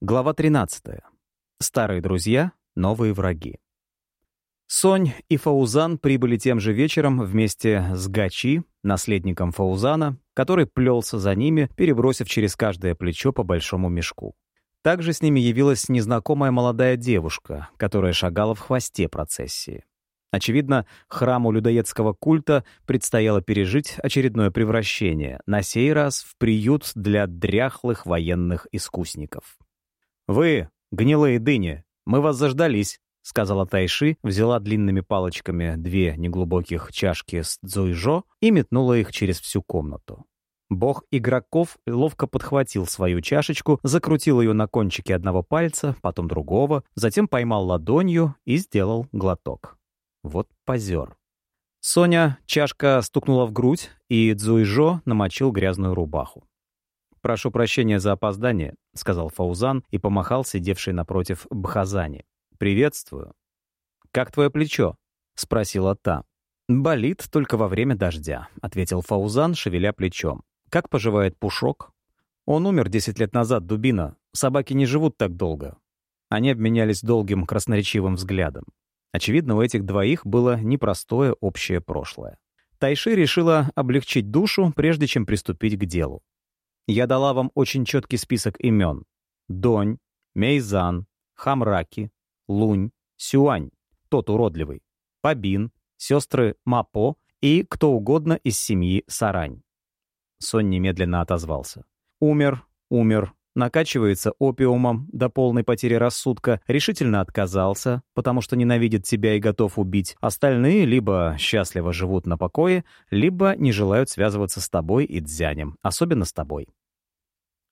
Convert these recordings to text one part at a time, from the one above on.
Глава 13. Старые друзья, новые враги. Сонь и Фаузан прибыли тем же вечером вместе с Гачи, наследником Фаузана, который плелся за ними, перебросив через каждое плечо по большому мешку. Также с ними явилась незнакомая молодая девушка, которая шагала в хвосте процессии. Очевидно, храму людоедского культа предстояло пережить очередное превращение, на сей раз в приют для дряхлых военных искусников. «Вы, гнилые дыни, мы вас заждались», — сказала Тайши, взяла длинными палочками две неглубоких чашки с дзуйжо и метнула их через всю комнату. Бог игроков ловко подхватил свою чашечку, закрутил ее на кончике одного пальца, потом другого, затем поймал ладонью и сделал глоток. Вот позер. Соня чашка стукнула в грудь, и Цзуйжо намочил грязную рубаху. «Прошу прощения за опоздание», — сказал Фаузан и помахал сидевший напротив Бхазани. «Приветствую». «Как твое плечо?» — спросила та. «Болит только во время дождя», — ответил Фаузан, шевеля плечом. «Как поживает Пушок?» «Он умер десять лет назад, дубина. Собаки не живут так долго». Они обменялись долгим красноречивым взглядом. Очевидно, у этих двоих было непростое общее прошлое. Тайши решила облегчить душу, прежде чем приступить к делу. Я дала вам очень четкий список имен. Донь, Мейзан, Хамраки, Лунь, Сюань, тот уродливый, Пабин, сестры Мапо и кто угодно из семьи Сарань. Сон немедленно отозвался. Умер, умер, накачивается опиумом до полной потери рассудка, решительно отказался, потому что ненавидит тебя и готов убить. Остальные либо счастливо живут на покое, либо не желают связываться с тобой и Дзянем, особенно с тобой.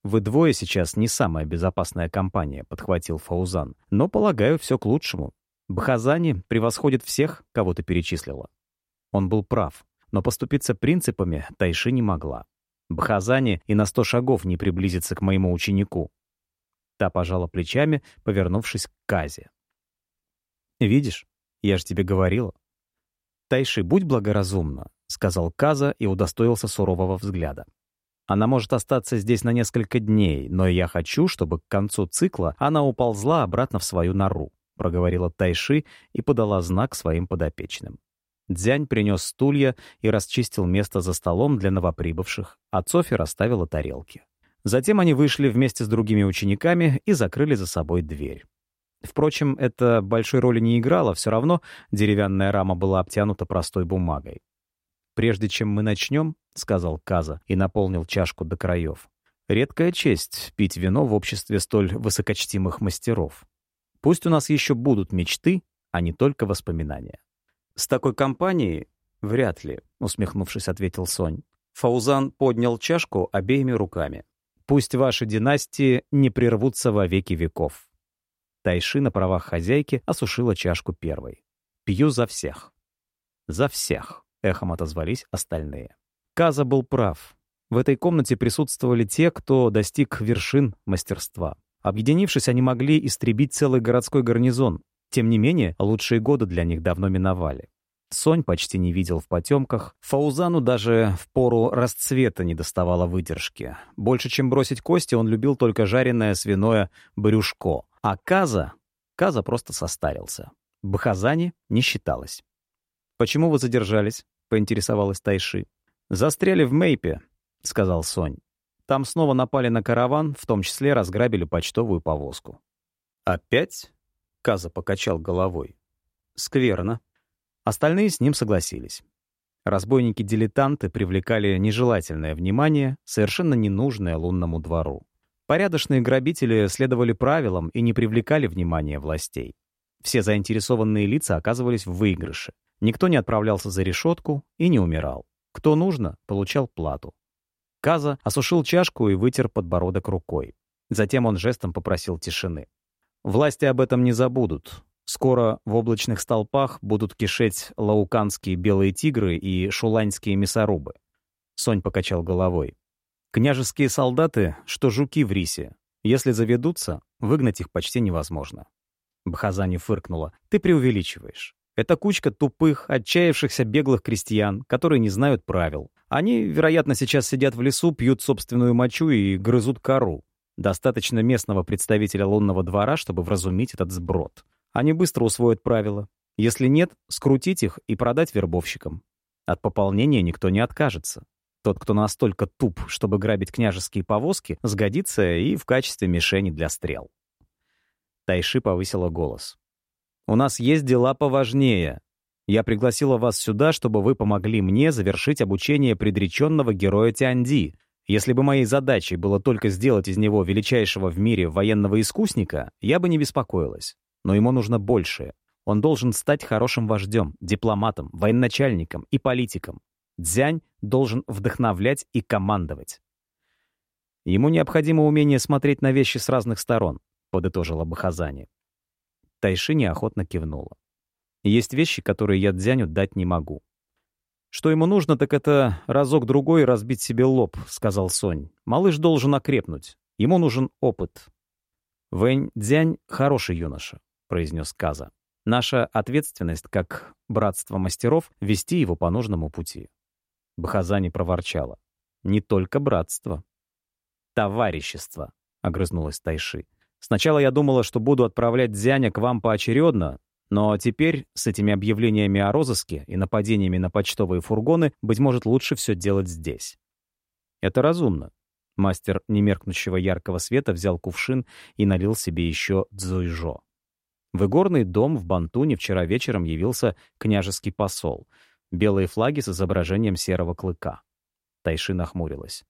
«Вы двое сейчас не самая безопасная компания», — подхватил Фаузан. «Но, полагаю, все к лучшему. Бхазани превосходит всех, кого ты перечислила». Он был прав, но поступиться принципами Тайши не могла. Бхазани и на сто шагов не приблизится к моему ученику. Та пожала плечами, повернувшись к Казе. «Видишь, я же тебе говорила». «Тайши, будь благоразумна», — сказал Каза и удостоился сурового взгляда. Она может остаться здесь на несколько дней, но я хочу, чтобы к концу цикла она уползла обратно в свою нору», — проговорила Тайши и подала знак своим подопечным. Дзянь принес стулья и расчистил место за столом для новоприбывших, а Цофи расставила тарелки. Затем они вышли вместе с другими учениками и закрыли за собой дверь. Впрочем, это большой роли не играло, все равно деревянная рама была обтянута простой бумагой. «Прежде чем мы начнем», — сказал Каза и наполнил чашку до краев, «редкая честь пить вино в обществе столь высокочтимых мастеров. Пусть у нас еще будут мечты, а не только воспоминания». «С такой компанией вряд ли», — усмехнувшись, ответил Сонь. Фаузан поднял чашку обеими руками. «Пусть ваши династии не прервутся во веки веков». Тайши на правах хозяйки осушила чашку первой. «Пью за всех». «За всех». — эхом отозвались остальные. Каза был прав. В этой комнате присутствовали те, кто достиг вершин мастерства. Объединившись, они могли истребить целый городской гарнизон. Тем не менее, лучшие годы для них давно миновали. Сонь почти не видел в потемках. Фаузану даже в пору расцвета не доставало выдержки. Больше, чем бросить кости, он любил только жареное свиное брюшко. А Каза... Каза просто состарился. Бахазани не считалось. «Почему вы задержались?» — поинтересовалась Тайши. «Застряли в Мейпе», — сказал Сонь. «Там снова напали на караван, в том числе разграбили почтовую повозку». «Опять?» — Каза покачал головой. «Скверно». Остальные с ним согласились. Разбойники-дилетанты привлекали нежелательное внимание, совершенно ненужное лунному двору. Порядочные грабители следовали правилам и не привлекали внимания властей. Все заинтересованные лица оказывались в выигрыше. Никто не отправлялся за решетку и не умирал. Кто нужно, получал плату. Каза осушил чашку и вытер подбородок рукой. Затем он жестом попросил тишины. Власти об этом не забудут. Скоро в облачных столпах будут кишеть лауканские белые тигры и шуланьские мясорубы. Сонь покачал головой. Княжеские солдаты, что жуки в рисе. Если заведутся, выгнать их почти невозможно. Бхазани фыркнула. Ты преувеличиваешь. Это кучка тупых, отчаявшихся беглых крестьян, которые не знают правил. Они, вероятно, сейчас сидят в лесу, пьют собственную мочу и грызут кору. Достаточно местного представителя лунного двора, чтобы вразумить этот сброд. Они быстро усвоят правила. Если нет, скрутить их и продать вербовщикам. От пополнения никто не откажется. Тот, кто настолько туп, чтобы грабить княжеские повозки, сгодится и в качестве мишени для стрел. Тайши повысила голос. «У нас есть дела поважнее. Я пригласила вас сюда, чтобы вы помогли мне завершить обучение предреченного героя Тяньди. Если бы моей задачей было только сделать из него величайшего в мире военного искусника, я бы не беспокоилась. Но ему нужно большее. Он должен стать хорошим вождем, дипломатом, военачальником и политиком. Дзянь должен вдохновлять и командовать. Ему необходимо умение смотреть на вещи с разных сторон, подытожила Бахазани. Тайши неохотно кивнула. Есть вещи, которые я Дзяню дать не могу. «Что ему нужно, так это разок-другой разбить себе лоб», — сказал Сонь. «Малыш должен окрепнуть. Ему нужен опыт». «Вэнь Дзянь — хороший юноша», — произнес Каза. «Наша ответственность, как братство мастеров, вести его по нужному пути». Бахазани проворчала. «Не только братство». «Товарищество», — огрызнулась Тайши. «Сначала я думала, что буду отправлять Дзяня к вам поочередно, но теперь с этими объявлениями о розыске и нападениями на почтовые фургоны, быть может, лучше все делать здесь». «Это разумно». Мастер немеркнущего яркого света взял кувшин и налил себе еще дзуйжо. В игорный дом в Бантуне вчера вечером явился княжеский посол. Белые флаги с изображением серого клыка. Тайши нахмурилась.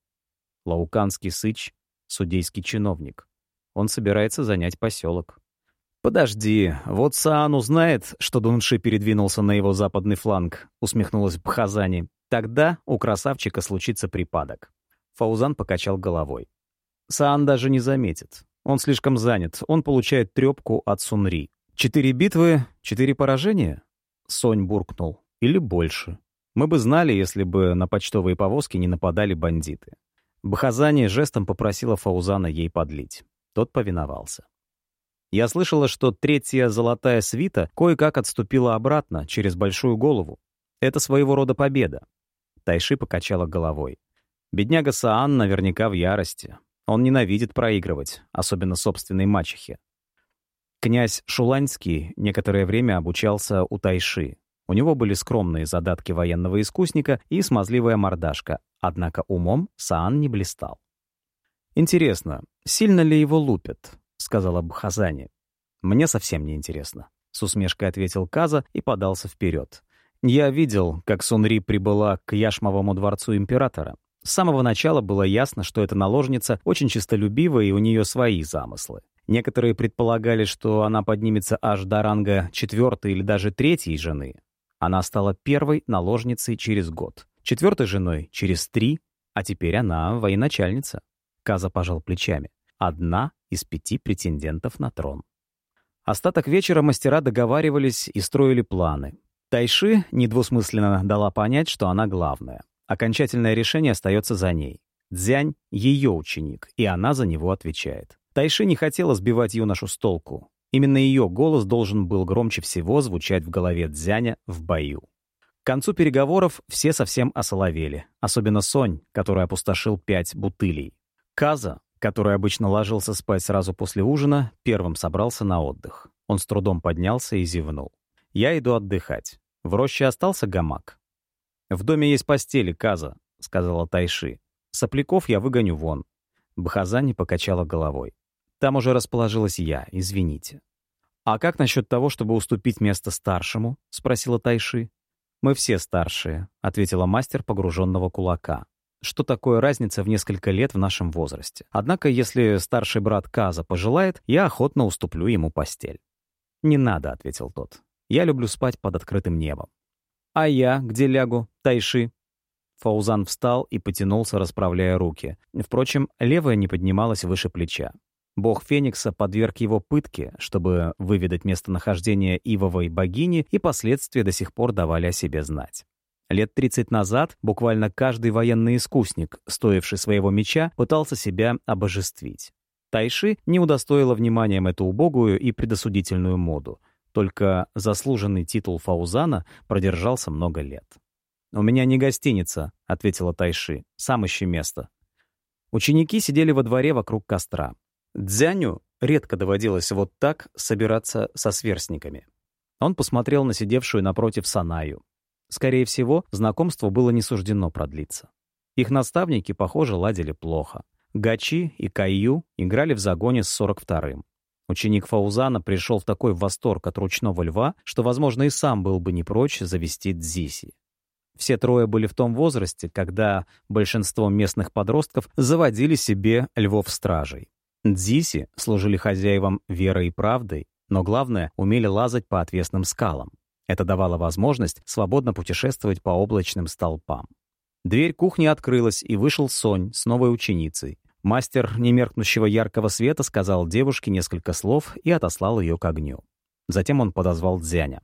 Лауканский сыч — судейский чиновник. Он собирается занять поселок. «Подожди, вот Саан узнает, что Дунши передвинулся на его западный фланг», — усмехнулась Бхазани. «Тогда у красавчика случится припадок». Фаузан покачал головой. Саан даже не заметит. Он слишком занят. Он получает трепку от Сунри. Четыре битвы, четыре поражения? Сонь буркнул. Или больше. Мы бы знали, если бы на почтовые повозки не нападали бандиты. Бхазани жестом попросила Фаузана ей подлить. Тот повиновался. Я слышала, что третья золотая свита кое-как отступила обратно, через большую голову. Это своего рода победа. Тайши покачала головой. Бедняга Саан наверняка в ярости. Он ненавидит проигрывать, особенно собственной мачехе. Князь Шуланский некоторое время обучался у Тайши. У него были скромные задатки военного искусника и смазливая мордашка, однако умом Саан не блистал. Интересно, сильно ли его лупят? — сказала Бхазани. «Мне совсем не интересно», — с усмешкой ответил Каза и подался вперед. «Я видел, как Сунри прибыла к Яшмовому дворцу императора. С самого начала было ясно, что эта наложница очень честолюбива и у нее свои замыслы. Некоторые предполагали, что она поднимется аж до ранга четвертой или даже третьей жены. Она стала первой наложницей через год, четвертой женой через три, а теперь она военачальница. Каза пожал плечами. Одна из пяти претендентов на трон. Остаток вечера мастера договаривались и строили планы. Тайши недвусмысленно дала понять, что она главная. Окончательное решение остается за ней. Дзянь — ее ученик, и она за него отвечает. Тайши не хотела сбивать юношу с толку. Именно ее голос должен был громче всего звучать в голове Дзяня в бою. К концу переговоров все совсем осоловели, особенно Сонь, который опустошил пять бутылей. Каза, который обычно ложился спать сразу после ужина, первым собрался на отдых. Он с трудом поднялся и зевнул. «Я иду отдыхать. В роще остался гамак». «В доме есть постели, Каза», — сказала Тайши. «Сопляков я выгоню вон». Бхазани покачала головой. «Там уже расположилась я, извините». «А как насчет того, чтобы уступить место старшему?» — спросила Тайши. «Мы все старшие», — ответила мастер погруженного кулака что такое разница в несколько лет в нашем возрасте. Однако, если старший брат Каза пожелает, я охотно уступлю ему постель. «Не надо», — ответил тот. «Я люблю спать под открытым небом». «А я где лягу, Тайши?» Фаузан встал и потянулся, расправляя руки. Впрочем, левая не поднималась выше плеча. Бог Феникса подверг его пытке, чтобы выведать местонахождение Ивовой богини, и последствия до сих пор давали о себе знать. Лет 30 назад буквально каждый военный искусник, стоивший своего меча, пытался себя обожествить. Тайши не удостоила вниманием эту убогую и предосудительную моду. Только заслуженный титул Фаузана продержался много лет. «У меня не гостиница», — ответила Тайши. «Сам ищи место». Ученики сидели во дворе вокруг костра. Дзяню редко доводилось вот так собираться со сверстниками. Он посмотрел на сидевшую напротив Санаю. Скорее всего, знакомство было не суждено продлиться. Их наставники, похоже, ладили плохо. Гачи и Кайю играли в загоне с 42-м. Ученик Фаузана пришел в такой восторг от ручного льва, что, возможно, и сам был бы не прочь завести Дзиси. Все трое были в том возрасте, когда большинство местных подростков заводили себе львов-стражей. Дзиси служили хозяевам верой и правдой, но главное, умели лазать по отвесным скалам. Это давало возможность свободно путешествовать по облачным столпам. Дверь кухни открылась, и вышел Сонь с новой ученицей. Мастер немеркнущего яркого света сказал девушке несколько слов и отослал ее к огню. Затем он подозвал Дзяня.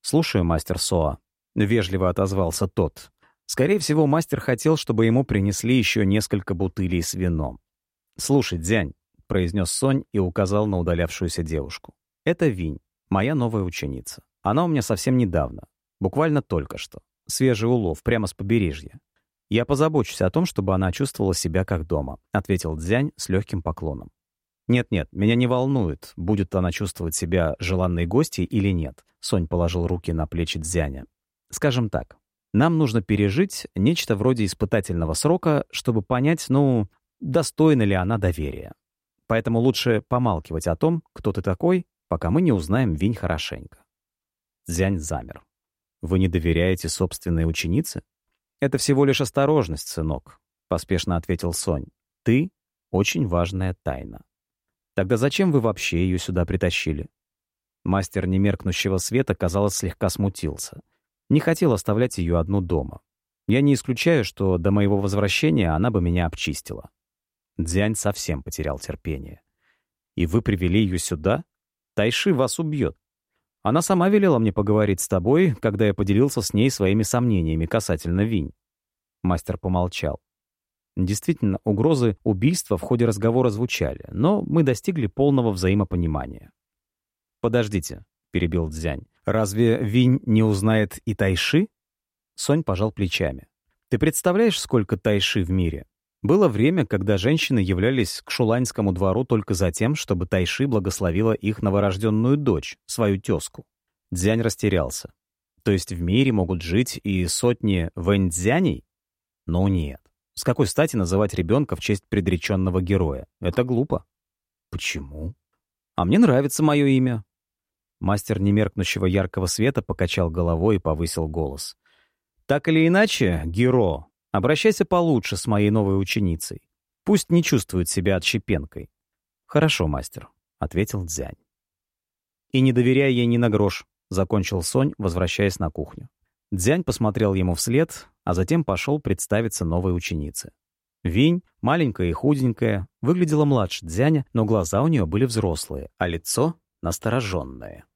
«Слушаю, мастер Соа», — вежливо отозвался тот. Скорее всего, мастер хотел, чтобы ему принесли еще несколько бутылей с вином. «Слушай, Дзянь», — произнес Сонь и указал на удалявшуюся девушку. «Это Винь, моя новая ученица. Она у меня совсем недавно, буквально только что. Свежий улов, прямо с побережья. Я позабочусь о том, чтобы она чувствовала себя как дома», — ответил Дзянь с легким поклоном. «Нет-нет, меня не волнует, будет она чувствовать себя желанной гостьей или нет», — Сонь положил руки на плечи Дзяня. «Скажем так, нам нужно пережить нечто вроде испытательного срока, чтобы понять, ну, достойна ли она доверия. Поэтому лучше помалкивать о том, кто ты такой, пока мы не узнаем Винь хорошенько. Зянь замер. «Вы не доверяете собственной ученице?» «Это всего лишь осторожность, сынок», — поспешно ответил Сонь. «Ты — очень важная тайна». «Тогда зачем вы вообще ее сюда притащили?» Мастер немеркнущего света, казалось, слегка смутился. Не хотел оставлять ее одну дома. Я не исключаю, что до моего возвращения она бы меня обчистила. Дзянь совсем потерял терпение. «И вы привели ее сюда? Тайши вас убьет. Она сама велела мне поговорить с тобой, когда я поделился с ней своими сомнениями касательно Винь. Мастер помолчал. Действительно, угрозы убийства в ходе разговора звучали, но мы достигли полного взаимопонимания. «Подождите», — перебил Дзянь, — «разве Винь не узнает и Тайши?» Сонь пожал плечами. «Ты представляешь, сколько Тайши в мире? Было время, когда женщины являлись к Шуланьскому двору только за тем, чтобы Тайши благословила их новорожденную дочь, свою тезку. Дзянь растерялся. То есть в мире могут жить и сотни вэньцзяней? Ну нет. С какой стати называть ребенка в честь предреченного героя? Это глупо. Почему? А мне нравится мое имя. Мастер немеркнущего яркого света покачал головой и повысил голос. Так или иначе, Геро Обращайся получше с моей новой ученицей. Пусть не чувствует себя отщепенкой. «Хорошо, мастер», — ответил Дзянь. «И не доверяй ей ни на грош», — закончил Сонь, возвращаясь на кухню. Дзянь посмотрел ему вслед, а затем пошел представиться новой ученице. Винь, маленькая и худенькая, выглядела младше Дзяня, но глаза у нее были взрослые, а лицо — настороженное.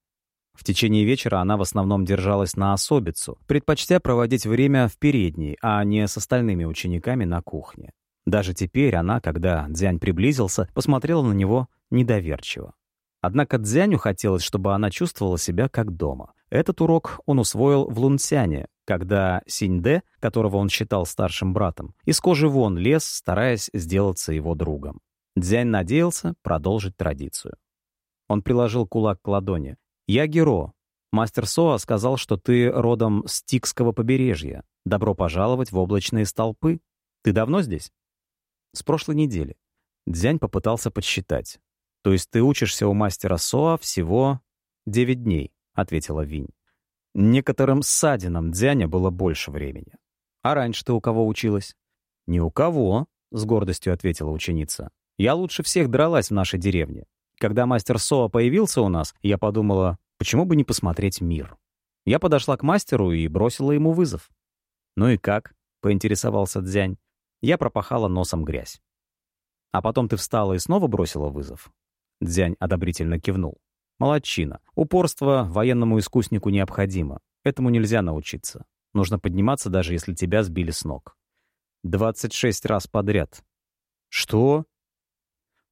В течение вечера она в основном держалась на особицу, предпочтя проводить время в передней, а не с остальными учениками на кухне. Даже теперь она, когда Дзянь приблизился, посмотрела на него недоверчиво. Однако Дзяню хотелось, чтобы она чувствовала себя как дома. Этот урок он усвоил в Лунцяне, когда Синьде, которого он считал старшим братом, из кожи вон лез, стараясь сделаться его другом. Дзянь надеялся продолжить традицию. Он приложил кулак к ладони. «Я Геро. Мастер Соа сказал, что ты родом с Тикского побережья. Добро пожаловать в облачные столпы. Ты давно здесь?» «С прошлой недели». Дзянь попытался подсчитать. «То есть ты учишься у мастера Соа всего девять дней», — ответила Винь. Некоторым ссадинам Дзяня было больше времени. «А раньше ты у кого училась?» «Ни у кого», — с гордостью ответила ученица. «Я лучше всех дралась в нашей деревне. Когда мастер Соа появился у нас, я подумала, почему бы не посмотреть мир. Я подошла к мастеру и бросила ему вызов. «Ну и как?» — поинтересовался Дзянь. Я пропахала носом грязь. «А потом ты встала и снова бросила вызов?» Дзянь одобрительно кивнул. «Молодчина. Упорство военному искуснику необходимо. Этому нельзя научиться. Нужно подниматься, даже если тебя сбили с ног. Двадцать шесть раз подряд». «Что?»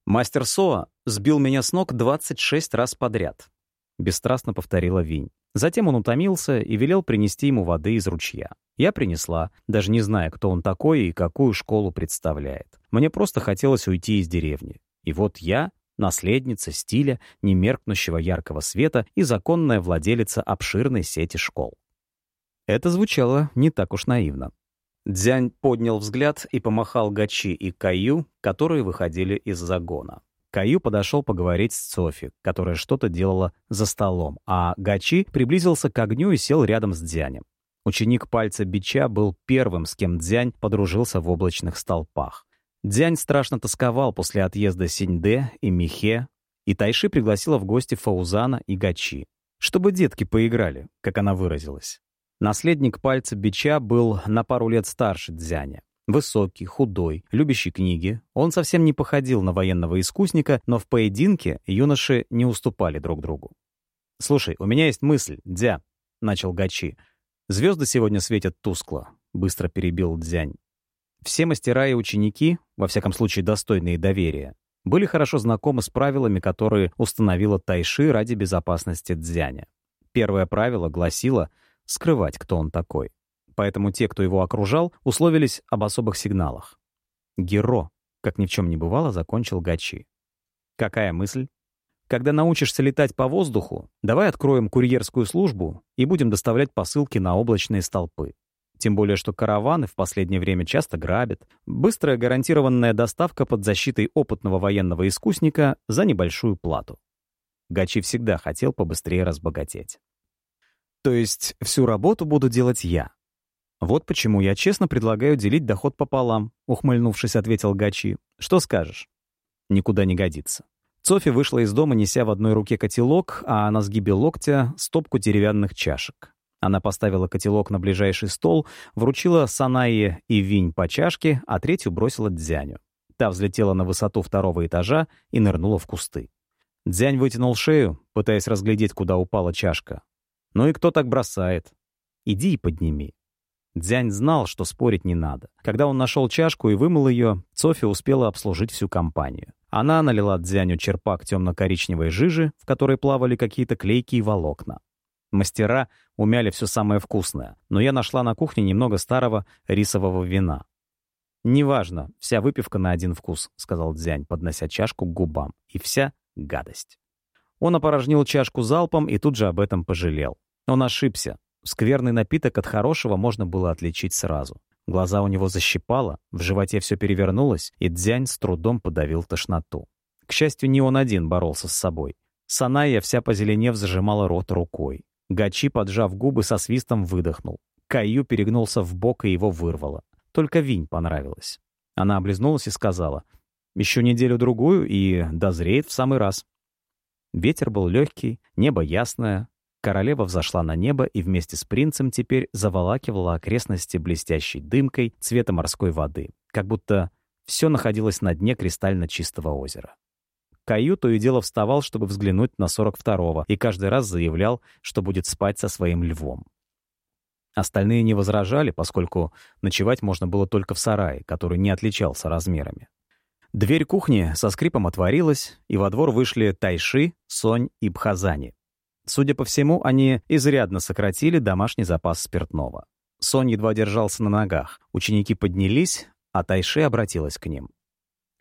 «Мастер Соа сбил меня с ног 26 раз подряд», — бесстрастно повторила Винь. Затем он утомился и велел принести ему воды из ручья. Я принесла, даже не зная, кто он такой и какую школу представляет. Мне просто хотелось уйти из деревни. И вот я, наследница стиля, немеркнущего яркого света и законная владелица обширной сети школ. Это звучало не так уж наивно. Дзянь поднял взгляд и помахал Гачи и Каю, которые выходили из загона. Каю подошел поговорить с Софи, которая что-то делала за столом, а Гачи приблизился к огню и сел рядом с Дзянем. Ученик пальца бича был первым, с кем Дзянь подружился в облачных столпах. Дзянь страшно тосковал после отъезда Синьде и Михе, и Тайши пригласила в гости Фаузана и Гачи, чтобы детки поиграли, как она выразилась. Наследник пальца бича был на пару лет старше Дзяня. Высокий, худой, любящий книги. Он совсем не походил на военного искусника, но в поединке юноши не уступали друг другу. «Слушай, у меня есть мысль, Дзя», — начал Гачи. «Звезды сегодня светят тускло», — быстро перебил Дзянь. Все мастера и ученики, во всяком случае достойные доверия, были хорошо знакомы с правилами, которые установила Тайши ради безопасности Дзяня. Первое правило гласило — скрывать, кто он такой. Поэтому те, кто его окружал, условились об особых сигналах. Геро, как ни в чем не бывало, закончил Гачи. Какая мысль? Когда научишься летать по воздуху, давай откроем курьерскую службу и будем доставлять посылки на облачные столпы. Тем более, что караваны в последнее время часто грабят. Быстрая гарантированная доставка под защитой опытного военного искусника за небольшую плату. Гачи всегда хотел побыстрее разбогатеть. То есть всю работу буду делать я. Вот почему я честно предлагаю делить доход пополам, ухмыльнувшись, ответил Гачи. Что скажешь? Никуда не годится. Софи вышла из дома, неся в одной руке котелок, а на сгибе локтя — стопку деревянных чашек. Она поставила котелок на ближайший стол, вручила Санайе и Винь по чашке, а третью бросила Дзяню. Та взлетела на высоту второго этажа и нырнула в кусты. Дзянь вытянул шею, пытаясь разглядеть, куда упала чашка. Ну и кто так бросает? Иди и подними. Дзянь знал, что спорить не надо. Когда он нашел чашку и вымыл ее, Софи успела обслужить всю компанию. Она налила Дзяню черпак темно-коричневой жижи, в которой плавали какие-то клейкие волокна. Мастера умяли все самое вкусное, но я нашла на кухне немного старого рисового вина. «Неважно, вся выпивка на один вкус», — сказал Дзянь, поднося чашку к губам. «И вся гадость». Он опорожнил чашку залпом и тут же об этом пожалел. Он ошибся. Скверный напиток от хорошего можно было отличить сразу. Глаза у него защипало, в животе все перевернулось, и Дзянь с трудом подавил тошноту. К счастью, не он один боролся с собой. Саная, вся позеленев, зажимала рот рукой. Гачи, поджав губы, со свистом выдохнул. Каю перегнулся в бок и его вырвало. Только Винь понравилось. Она облизнулась и сказала, «Еще неделю-другую и дозреет в самый раз». Ветер был легкий, небо ясное, Королева взошла на небо и вместе с принцем теперь заволакивала окрестности блестящей дымкой цвета морской воды, как будто все находилось на дне кристально чистого озера. Каю то и дело вставал, чтобы взглянуть на 42-го, и каждый раз заявлял, что будет спать со своим львом. Остальные не возражали, поскольку ночевать можно было только в сарае, который не отличался размерами. Дверь кухни со скрипом отворилась, и во двор вышли Тайши, Сонь и Бхазани. Судя по всему, они изрядно сократили домашний запас спиртного. Сон едва держался на ногах. Ученики поднялись, а Тайши обратилась к ним.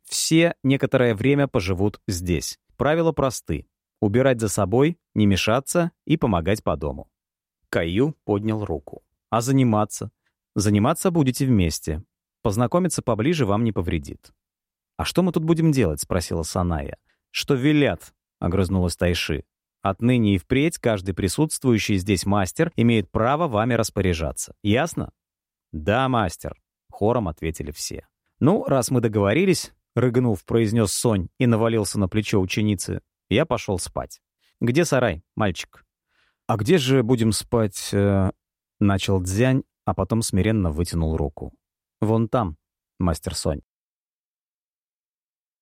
«Все некоторое время поживут здесь. Правила просты. Убирать за собой, не мешаться и помогать по дому». Каю поднял руку. «А заниматься? Заниматься будете вместе. Познакомиться поближе вам не повредит». «А что мы тут будем делать?» — спросила Саная. «Что велят?» — огрызнулась Тайши. Отныне и впредь каждый присутствующий здесь мастер имеет право вами распоряжаться. Ясно? Да, мастер, хором ответили все. Ну, раз мы договорились, рыгнув, произнес Сонь и навалился на плечо ученицы, я пошел спать. Где сарай, мальчик? А где же будем спать? Э... Начал Дзянь, а потом смиренно вытянул руку. Вон там, мастер Сонь.